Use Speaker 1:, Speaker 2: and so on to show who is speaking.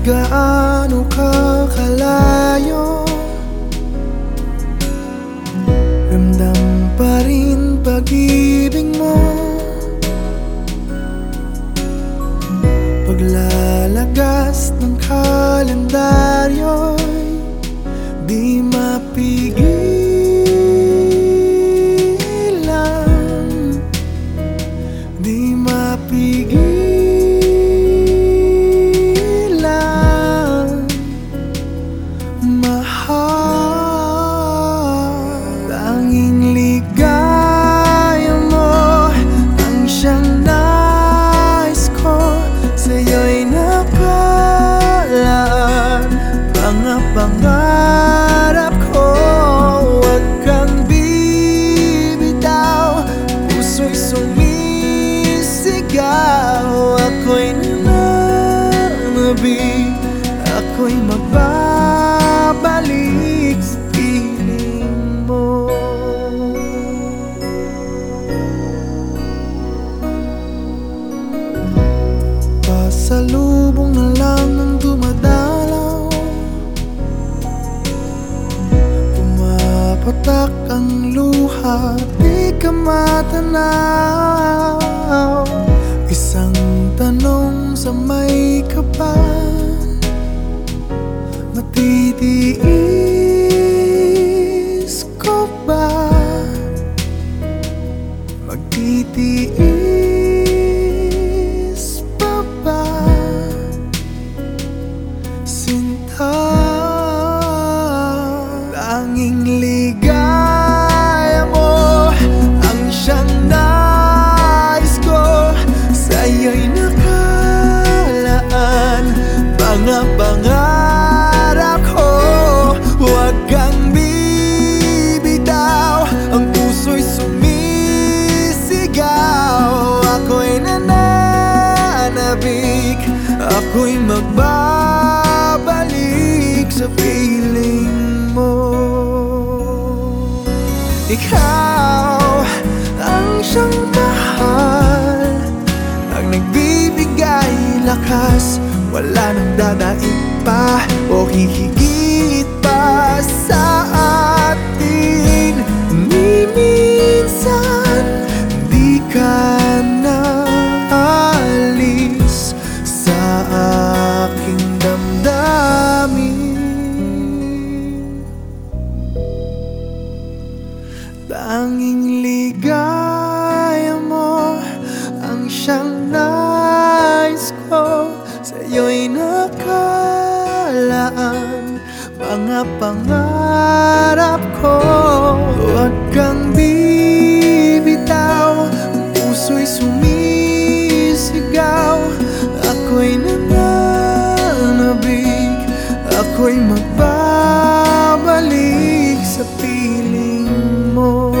Speaker 1: Gaano ka kalayo Ramdam pa rin pag-ibig mo. Paglalagas ng kalendaryo'y Di mapigilan. Di mapigilan pangarap ko Huwag kang bibitaw. Puso'y sumisigaw Ako'y nananabig Ako'y magbabalik Di ka matanaw. Isang tanong sa may kapal. Matitiis Mga pangarap ko Huwag kang bibitaw. Ang puso'y sumisigaw. Ako'y nananabik. Ako'y magbabalik sa piling mo. Ikaw ang siyang mahal. Ang nagbibigay lakas Wala nang dadaig pa o hihigit pa sa atin. Ni minsan di ka na alis sa aking damdamin. Tanging ligaya mo ang siyang mga pangarap ko Huwag kang bibitaw. Ang puso'y sumisigaw. Ako'y nananabig Ako'y magbabalik sa piling mo.